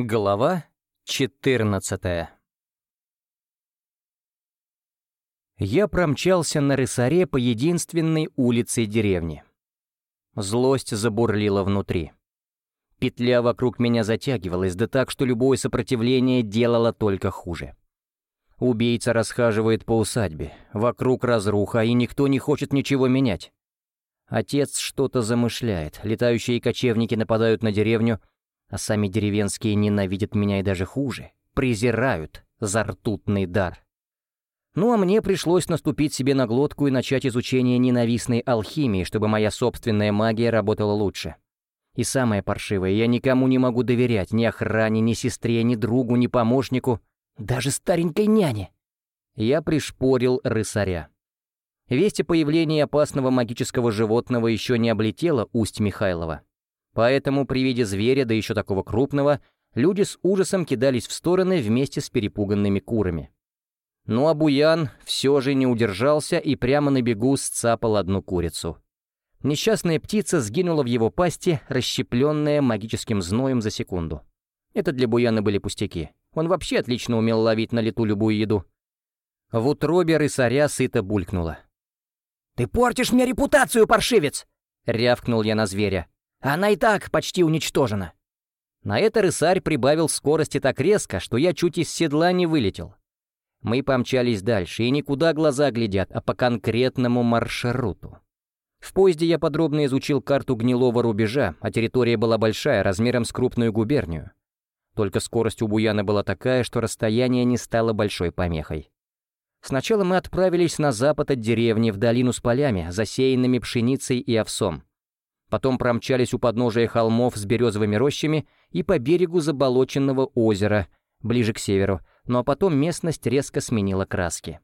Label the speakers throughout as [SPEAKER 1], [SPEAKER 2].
[SPEAKER 1] Глава 14 Я промчался на рысаре по единственной улице деревни. Злость забурлила внутри. Петля вокруг меня затягивалась, да так, что любое сопротивление делало только хуже. Убийца расхаживает по усадьбе, вокруг разруха, и никто не хочет ничего менять. Отец что-то замышляет, летающие кочевники нападают на деревню, а сами деревенские ненавидят меня и даже хуже, презирают за ртутный дар. Ну а мне пришлось наступить себе на глотку и начать изучение ненавистной алхимии, чтобы моя собственная магия работала лучше. И самое паршивое, я никому не могу доверять, ни охране, ни сестре, ни другу, ни помощнику, даже старенькой няне. Я пришпорил рысаря. Весть о появлении опасного магического животного еще не облетела усть Михайлова. Поэтому при виде зверя, да еще такого крупного, люди с ужасом кидались в стороны вместе с перепуганными курами. Ну а Буян все же не удержался и прямо на бегу сцапал одну курицу. Несчастная птица сгинула в его пасти, расщепленная магическим зноем за секунду. Это для Буяна были пустяки. Он вообще отлично умел ловить на лету любую еду. В утробе рысаря сыто булькнуло. «Ты портишь мне репутацию, паршивец!» — рявкнул я на зверя. Она и так почти уничтожена». На это рысарь прибавил скорости так резко, что я чуть из седла не вылетел. Мы помчались дальше, и никуда глаза глядят, а по конкретному маршруту. В поезде я подробно изучил карту гнилого рубежа, а территория была большая, размером с крупную губернию. Только скорость у Буяна была такая, что расстояние не стало большой помехой. Сначала мы отправились на запад от деревни в долину с полями, засеянными пшеницей и овсом. Потом промчались у подножия холмов с березовыми рощами и по берегу заболоченного озера, ближе к северу, ну а потом местность резко сменила краски.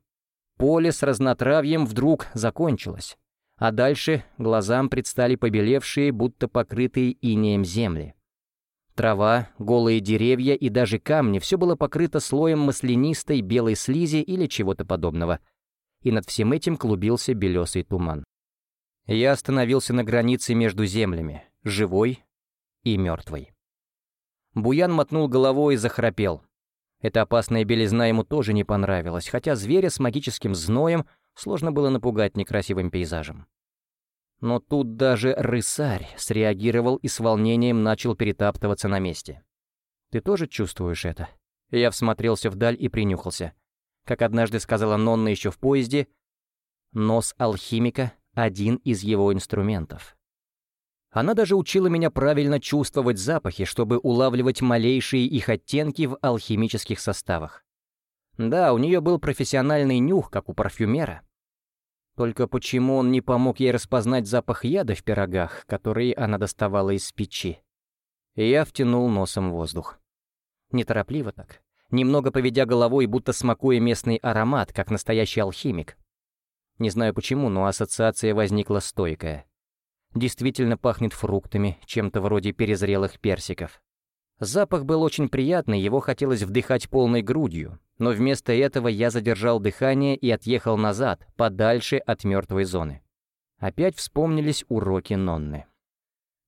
[SPEAKER 1] Поле с разнотравьем вдруг закончилось, а дальше глазам предстали побелевшие, будто покрытые инеем земли. Трава, голые деревья и даже камни — все было покрыто слоем маслянистой белой слизи или чего-то подобного. И над всем этим клубился белесый туман. Я остановился на границе между землями, живой и мертвой. Буян мотнул головой и захрапел. Эта опасная белизна ему тоже не понравилась, хотя зверя с магическим зноем сложно было напугать некрасивым пейзажем. Но тут даже рысарь среагировал и с волнением начал перетаптываться на месте. «Ты тоже чувствуешь это?» Я всмотрелся вдаль и принюхался. Как однажды сказала Нонна еще в поезде, нос алхимика один из его инструментов. Она даже учила меня правильно чувствовать запахи, чтобы улавливать малейшие их оттенки в алхимических составах. Да, у нее был профессиональный нюх, как у парфюмера. Только почему он не помог ей распознать запах яда в пирогах, которые она доставала из печи? я втянул носом воздух. Неторопливо так, немного поведя головой, будто смакуя местный аромат, как настоящий алхимик. Не знаю почему, но ассоциация возникла стойкая. Действительно пахнет фруктами, чем-то вроде перезрелых персиков. Запах был очень приятный, его хотелось вдыхать полной грудью, но вместо этого я задержал дыхание и отъехал назад, подальше от мертвой зоны. Опять вспомнились уроки Нонны.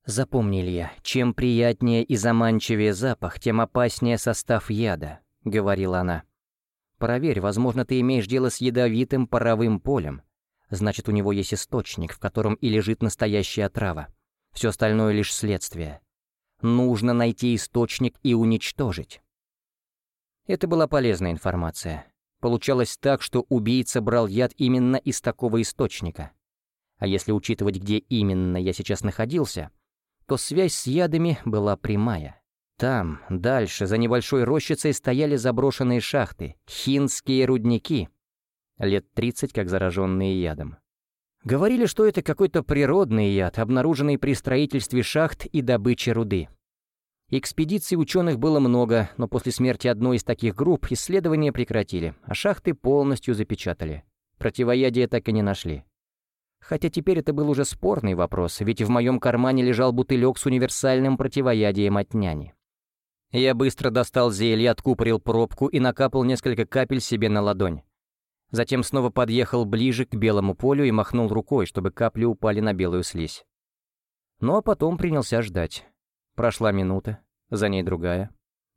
[SPEAKER 1] «Запомни, Илья, чем приятнее и заманчивее запах, тем опаснее состав яда», — говорила она. Проверь, возможно, ты имеешь дело с ядовитым паровым полем. Значит, у него есть источник, в котором и лежит настоящая трава. Все остальное лишь следствие. Нужно найти источник и уничтожить. Это была полезная информация. Получалось так, что убийца брал яд именно из такого источника. А если учитывать, где именно я сейчас находился, то связь с ядами была прямая. Там, дальше, за небольшой рощицей стояли заброшенные шахты, хинские рудники. Лет 30 как зараженные ядом. Говорили, что это какой-то природный яд, обнаруженный при строительстве шахт и добыче руды. Экспедиций ученых было много, но после смерти одной из таких групп исследования прекратили, а шахты полностью запечатали. Противоядия так и не нашли. Хотя теперь это был уже спорный вопрос, ведь в моем кармане лежал бутылек с универсальным противоядием от няни. Я быстро достал зелье, откупорил пробку и накапал несколько капель себе на ладонь. Затем снова подъехал ближе к белому полю и махнул рукой, чтобы капли упали на белую слизь. Ну а потом принялся ждать. Прошла минута, за ней другая.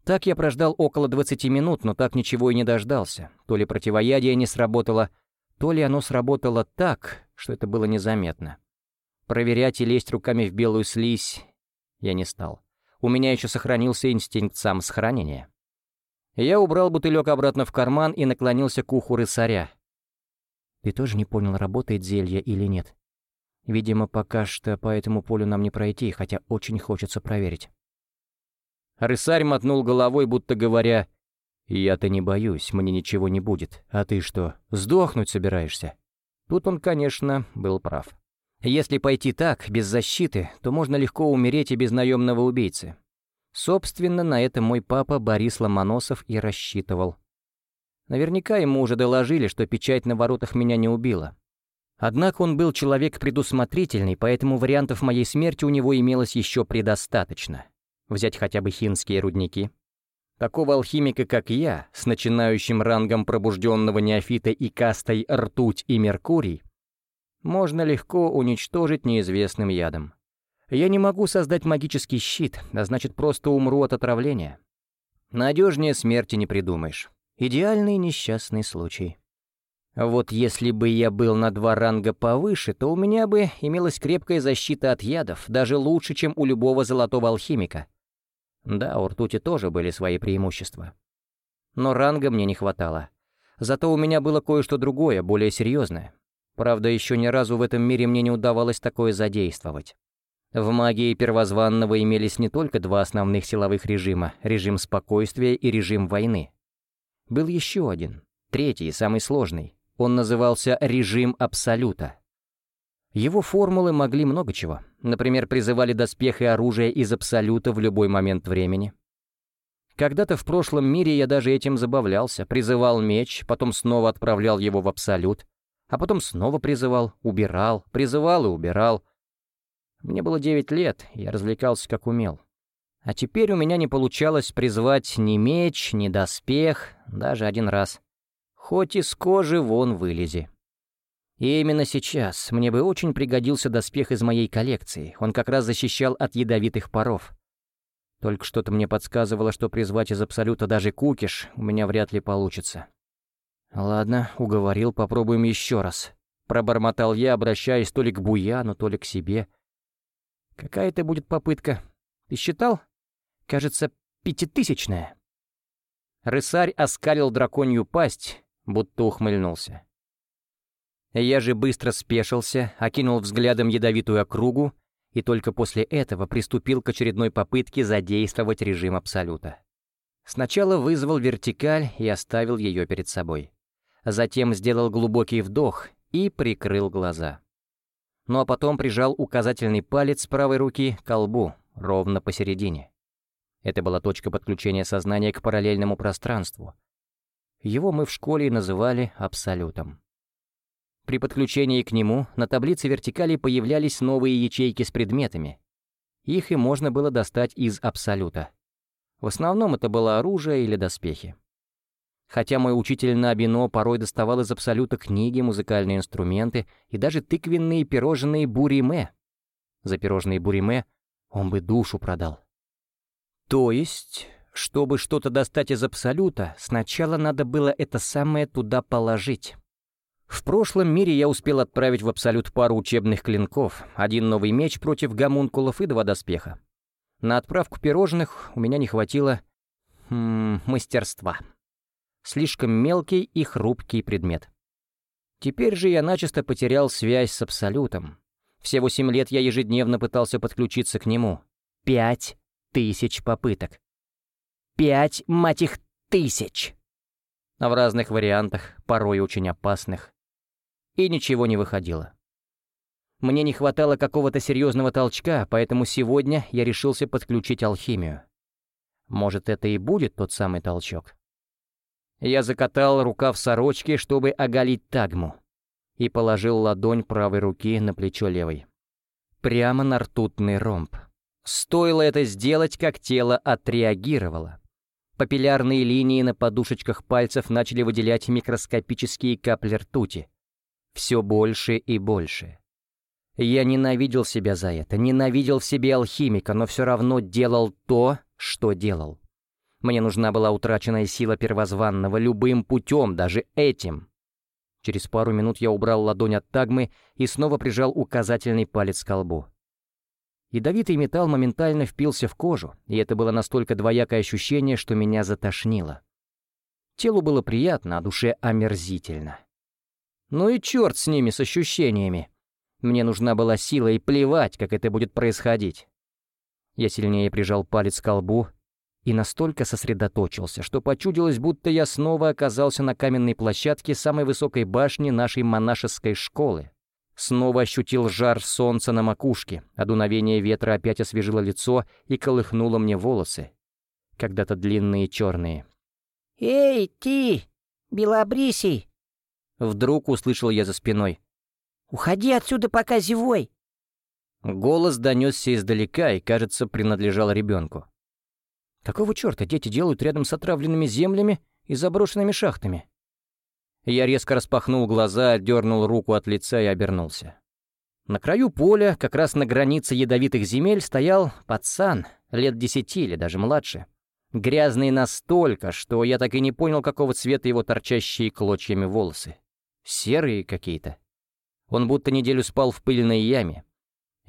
[SPEAKER 1] Так я прождал около 20 минут, но так ничего и не дождался. То ли противоядие не сработало, то ли оно сработало так, что это было незаметно. Проверять и лезть руками в белую слизь я не стал. У меня еще сохранился инстинкт самосохранения. Я убрал бутылек обратно в карман и наклонился к уху рысаря. «Ты тоже не понял, работает зелье или нет? Видимо, пока что по этому полю нам не пройти, хотя очень хочется проверить». Рысарь мотнул головой, будто говоря, «Я-то не боюсь, мне ничего не будет. А ты что, сдохнуть собираешься?» Тут он, конечно, был прав. Если пойти так, без защиты, то можно легко умереть и без наемного убийцы. Собственно, на это мой папа Борис Ломоносов и рассчитывал. Наверняка ему уже доложили, что печать на воротах меня не убила. Однако он был человек предусмотрительный, поэтому вариантов моей смерти у него имелось еще предостаточно. Взять хотя бы хинские рудники. Такого алхимика, как я, с начинающим рангом пробужденного неофита и кастой ртуть и меркурий, можно легко уничтожить неизвестным ядом. Я не могу создать магический щит, а значит, просто умру от отравления. Надежнее смерти не придумаешь. Идеальный несчастный случай. Вот если бы я был на два ранга повыше, то у меня бы имелась крепкая защита от ядов, даже лучше, чем у любого золотого алхимика. Да, у ртути тоже были свои преимущества. Но ранга мне не хватало. Зато у меня было кое-что другое, более серьезное. Правда, еще ни разу в этом мире мне не удавалось такое задействовать. В магии первозванного имелись не только два основных силовых режима — режим спокойствия и режим войны. Был еще один, третий, самый сложный. Он назывался режим Абсолюта. Его формулы могли много чего. Например, призывали доспех и оружие из Абсолюта в любой момент времени. Когда-то в прошлом мире я даже этим забавлялся, призывал меч, потом снова отправлял его в Абсолют, а потом снова призывал, убирал, призывал и убирал. Мне было девять лет, я развлекался как умел. А теперь у меня не получалось призвать ни меч, ни доспех, даже один раз. Хоть из кожи вон вылези. И именно сейчас мне бы очень пригодился доспех из моей коллекции. Он как раз защищал от ядовитых паров. Только что-то мне подсказывало, что призвать из Абсолюта даже кукиш у меня вряд ли получится. Ладно, уговорил, попробуем еще раз. Пробормотал я, обращаясь то ли к Буяну, то ли к себе. Какая это будет попытка? Ты считал? Кажется, пятитысячная. Рысарь оскалил драконью пасть, будто ухмыльнулся. Я же быстро спешился, окинул взглядом ядовитую округу и только после этого приступил к очередной попытке задействовать режим Абсолюта. Сначала вызвал вертикаль и оставил ее перед собой. Затем сделал глубокий вдох и прикрыл глаза. Ну а потом прижал указательный палец правой руки к колбу, ровно посередине. Это была точка подключения сознания к параллельному пространству. Его мы в школе называли абсолютом. При подключении к нему на таблице вертикали появлялись новые ячейки с предметами. Их и можно было достать из абсолюта. В основном это было оружие или доспехи. Хотя мой учитель на Абино порой доставал из абсолюта книги, музыкальные инструменты и даже тыквенные пирожные буриме. За пирожные буриме он бы душу продал. То есть, чтобы что-то достать из абсолюта, сначала надо было это самое туда положить. В прошлом мире я успел отправить в абсолют пару учебных клинков, один новый меч против гомункулов и два доспеха. На отправку пирожных у меня не хватило... М мастерства. Слишком мелкий и хрупкий предмет. Теперь же я начисто потерял связь с Абсолютом. Все восемь лет я ежедневно пытался подключиться к нему. Пять тысяч попыток. Пять, мать их, тысяч! А в разных вариантах, порой очень опасных. И ничего не выходило. Мне не хватало какого-то серьезного толчка, поэтому сегодня я решился подключить алхимию. Может, это и будет тот самый толчок. Я закатал рукав сорочки, чтобы оголить тагму, и положил ладонь правой руки на плечо левой. Прямо на ртутный ромб. Стоило это сделать, как тело отреагировало. Папиллярные линии на подушечках пальцев начали выделять микроскопические капли ртути. Все больше и больше. Я ненавидел себя за это, ненавидел в себе алхимика, но все равно делал то, что делал. Мне нужна была утраченная сила первозванного любым путем, даже этим. Через пару минут я убрал ладонь от тагмы и снова прижал указательный палец к колбу. Ядовитый металл моментально впился в кожу, и это было настолько двоякое ощущение, что меня затошнило. Телу было приятно, а душе омерзительно. Ну и черт с ними, с ощущениями. Мне нужна была сила, и плевать, как это будет происходить. Я сильнее прижал палец к колбу и настолько сосредоточился, что почудилось, будто я снова оказался на каменной площадке самой высокой башни нашей монашеской школы. Снова ощутил жар солнца на макушке, а дуновение ветра опять освежило лицо и колыхнуло мне волосы, когда-то длинные черные.
[SPEAKER 2] «Эй, ты, белобрисий!»
[SPEAKER 1] Вдруг услышал я за спиной.
[SPEAKER 2] «Уходи отсюда, пока зевой!»
[SPEAKER 1] Голос донесся издалека и, кажется, принадлежал ребенку. Какого черта дети делают рядом с отравленными землями и заброшенными шахтами? Я резко распахнул глаза, отдернул руку от лица и обернулся. На краю поля, как раз на границе ядовитых земель, стоял пацан, лет десяти или даже младше. Грязный настолько, что я так и не понял, какого цвета его торчащие клочьями волосы. Серые какие-то. Он будто неделю спал в пыльной яме.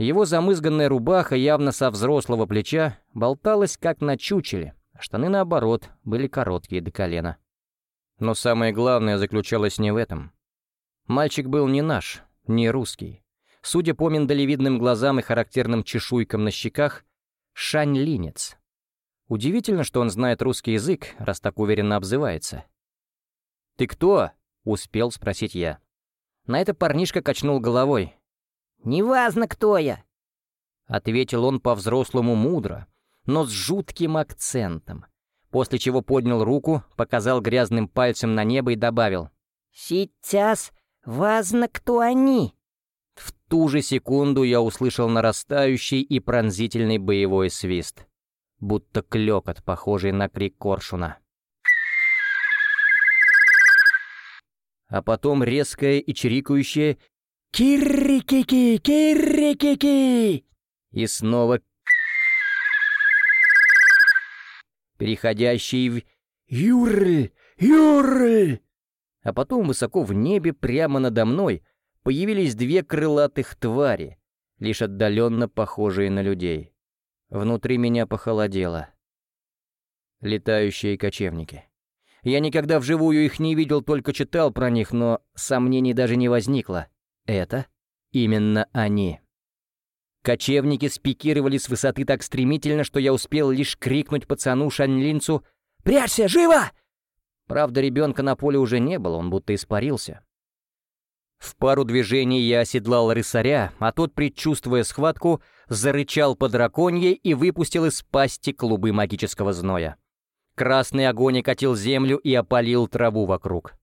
[SPEAKER 1] Его замызганная рубаха явно со взрослого плеча болталась как на чучеле, штаны, наоборот, были короткие до колена. Но самое главное заключалось не в этом. Мальчик был не наш, не русский. Судя по миндалевидным глазам и характерным чешуйкам на щеках, шань-линец. Удивительно, что он знает русский язык, раз так уверенно обзывается. «Ты кто?» — успел спросить я. На это парнишка качнул головой.
[SPEAKER 2] «Неважно, кто я!»
[SPEAKER 1] Ответил он по-взрослому мудро, но с жутким акцентом после чего поднял руку, показал грязным пальцем на небо и добавил
[SPEAKER 2] «Сейчас важно, кто они».
[SPEAKER 1] В ту же секунду я услышал нарастающий и пронзительный боевой свист, будто клёкот, похожий на крик коршуна. А потом резкое и чирикающее «Киррикики! Киррикики!» И снова переходящий в «Юрль! Юрль!» А потом высоко в небе, прямо надо мной, появились две крылатых твари, лишь отдаленно похожие на людей. Внутри меня похолодело. Летающие кочевники. Я никогда вживую их не видел, только читал про них, но сомнений даже не возникло. Это именно они. Кочевники спикировали с высоты так стремительно, что я успел лишь крикнуть пацану Шанлинцу «Прячься, живо!» Правда, ребенка на поле уже не было, он будто испарился. В пару движений я оседлал рысаря, а тот, предчувствуя схватку, зарычал по драконье и выпустил из пасти клубы магического зноя. Красный огонь окатил землю и опалил траву вокруг.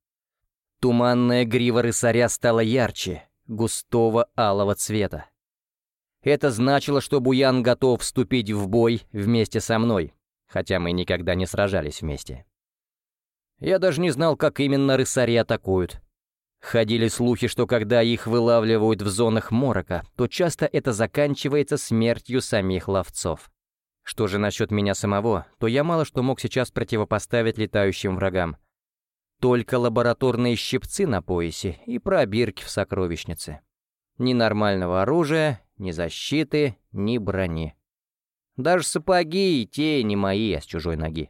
[SPEAKER 1] Туманная грива рысаря стала ярче, густого алого цвета. Это значило, что Буян готов вступить в бой вместе со мной, хотя мы никогда не сражались вместе. Я даже не знал, как именно рысари атакуют. Ходили слухи, что когда их вылавливают в зонах морока, то часто это заканчивается смертью самих ловцов. Что же насчет меня самого, то я мало что мог сейчас противопоставить летающим врагам. Только лабораторные щипцы на поясе и пробирки в сокровищнице. Ни нормального оружия, ни защиты, ни брони. Даже сапоги и те не мои, а с чужой ноги.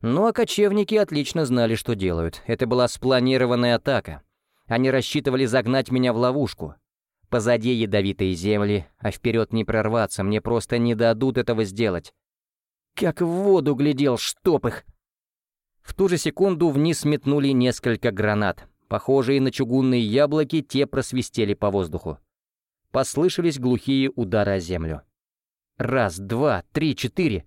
[SPEAKER 1] Ну а кочевники отлично знали, что делают. Это была спланированная атака. Они рассчитывали загнать меня в ловушку. Позади ядовитые земли, а вперед не прорваться, мне просто не дадут этого сделать. Как в воду глядел, штоп их! В ту же секунду вниз метнули несколько гранат. Похожие на чугунные яблоки, те просвистели по воздуху. Послышались глухие удары о землю. Раз, два, три, четыре.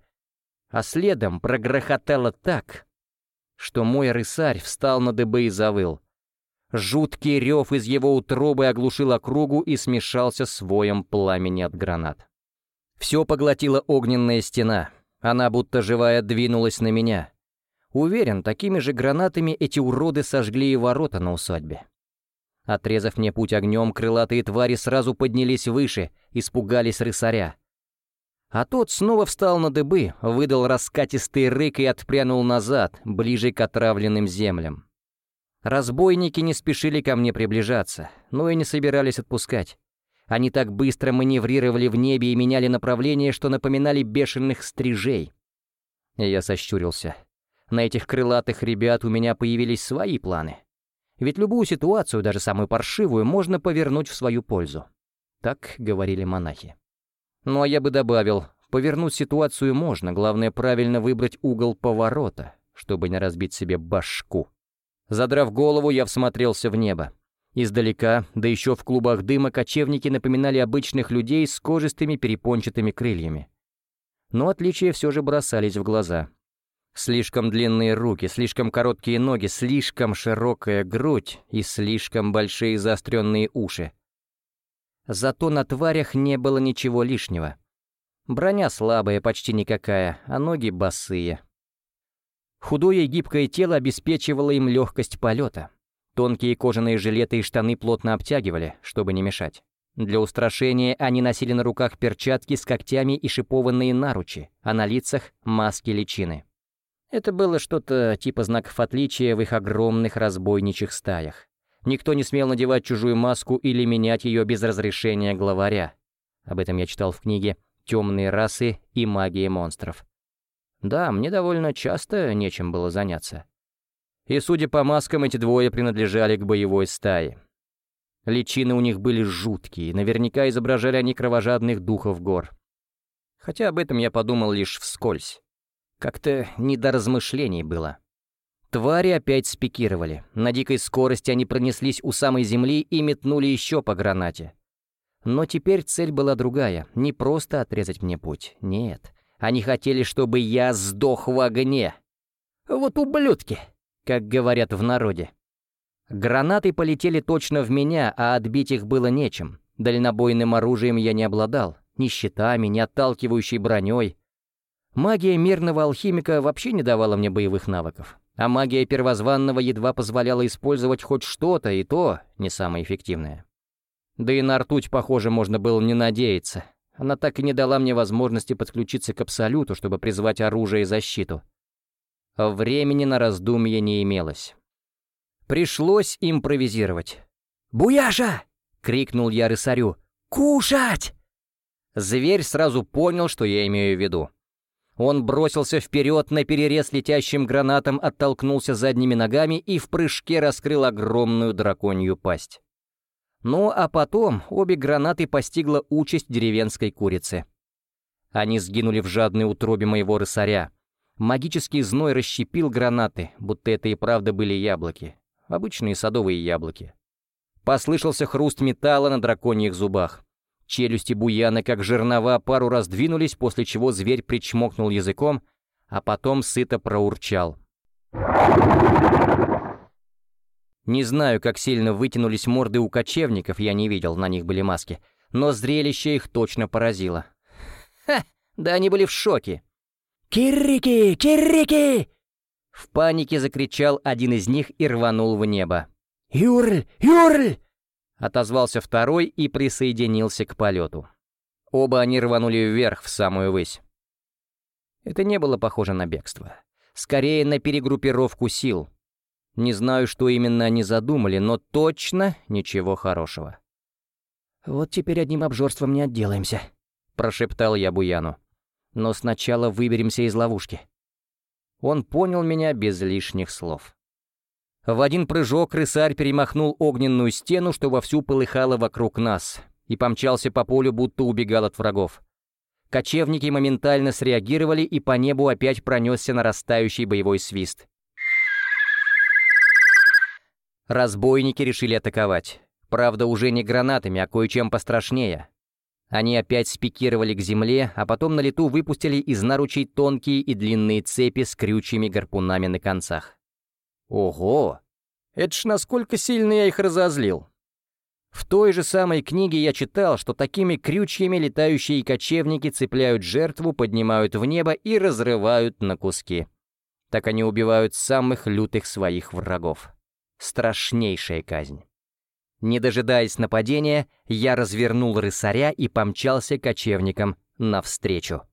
[SPEAKER 1] А следом прогрохотало так, что мой рысарь встал на дыбы и завыл. Жуткий рев из его утробы оглушил округу и смешался с воем пламени от гранат. Все поглотила огненная стена. Она будто живая двинулась на меня. Уверен, такими же гранатами эти уроды сожгли и ворота на усадьбе. Отрезав мне путь огнем, крылатые твари сразу поднялись выше, испугались рысаря. А тот снова встал на дыбы, выдал раскатистый рык и отпрянул назад, ближе к отравленным землям. Разбойники не спешили ко мне приближаться, но и не собирались отпускать. Они так быстро маневрировали в небе и меняли направление, что напоминали бешеных стрижей. Я сощурился. На этих крылатых ребят у меня появились свои планы. Ведь любую ситуацию, даже самую паршивую, можно повернуть в свою пользу. Так говорили монахи. Ну а я бы добавил, повернуть ситуацию можно, главное правильно выбрать угол поворота, чтобы не разбить себе башку. Задрав голову, я всмотрелся в небо. Издалека, да еще в клубах дыма, кочевники напоминали обычных людей с кожистыми перепончатыми крыльями. Но отличия все же бросались в глаза. Слишком длинные руки, слишком короткие ноги, слишком широкая грудь и слишком большие заостренные уши — Зато на тварях не было ничего лишнего. Броня слабая, почти никакая, а ноги босые. Худое и гибкое тело обеспечивало им легкость полета. Тонкие кожаные жилеты и штаны плотно обтягивали, чтобы не мешать. Для устрашения они носили на руках перчатки с когтями и шипованные наручи, а на лицах — маски личины. Это было что-то типа знаков отличия в их огромных разбойничьих стаях. Никто не смел надевать чужую маску или менять ее без разрешения главаря. Об этом я читал в книге «Темные расы и магия монстров». Да, мне довольно часто нечем было заняться. И, судя по маскам, эти двое принадлежали к боевой стае. Личины у них были жуткие, наверняка изображали они кровожадных духов гор. Хотя об этом я подумал лишь вскользь. Как-то не до размышлений было. Твари опять спикировали. На дикой скорости они пронеслись у самой земли и метнули еще по гранате. Но теперь цель была другая. Не просто отрезать мне путь. Нет. Они хотели, чтобы я сдох в огне. Вот ублюдки, как говорят в народе. Гранаты полетели точно в меня, а отбить их было нечем. Дальнобойным оружием я не обладал. Ни щитами, ни отталкивающей броней. Магия мирного алхимика вообще не давала мне боевых навыков а магия первозванного едва позволяла использовать хоть что-то, и то не самое эффективное. Да и на ртуть, похоже, можно было не надеяться. Она так и не дала мне возможности подключиться к Абсолюту, чтобы призвать оружие и защиту. Времени на раздумье не имелось. Пришлось импровизировать. «Буяша!» — крикнул я рысарю. «Кушать!» Зверь сразу понял, что я имею в виду. Он бросился вперед на перерез летящим гранатом, оттолкнулся задними ногами и в прыжке раскрыл огромную драконью пасть. Ну а потом обе гранаты постигла участь деревенской курицы. Они сгинули в жадной утробе моего рысаря. Магический зной расщепил гранаты, будто это и правда были яблоки. Обычные садовые яблоки. Послышался хруст металла на драконьих зубах. Челюсти буяна, как жернова, пару раз двинулись, после чего зверь причмокнул языком, а потом сыто проурчал. Не знаю, как сильно вытянулись морды у кочевников, я не видел, на них были маски, но зрелище их точно поразило. Ха! Да они были в шоке. «Киррики! Киррики!» В панике закричал один из них и рванул в небо. «Юрль! Юрль!» Отозвался второй и присоединился к полету. Оба они рванули вверх в самую высь. Это не было похоже на бегство. Скорее на перегруппировку сил. Не знаю, что именно они задумали, но точно ничего хорошего. «Вот теперь одним обжорством не отделаемся», — прошептал я Буяну. «Но сначала выберемся из ловушки». Он понял меня без лишних слов. В один прыжок рысарь перемахнул огненную стену, что вовсю полыхало вокруг нас, и помчался по полю, будто убегал от врагов. Кочевники моментально среагировали, и по небу опять пронесся нарастающий боевой свист. Разбойники решили атаковать. Правда, уже не гранатами, а кое-чем пострашнее. Они опять спикировали к земле, а потом на лету выпустили из наручей тонкие и длинные цепи с крючьями гарпунами на концах. Ого! Это ж насколько сильно я их разозлил. В той же самой книге я читал, что такими крючьями летающие кочевники цепляют жертву, поднимают в небо и разрывают на куски. Так они убивают самых лютых своих врагов. Страшнейшая казнь. Не дожидаясь нападения, я развернул рысаря и помчался кочевникам навстречу.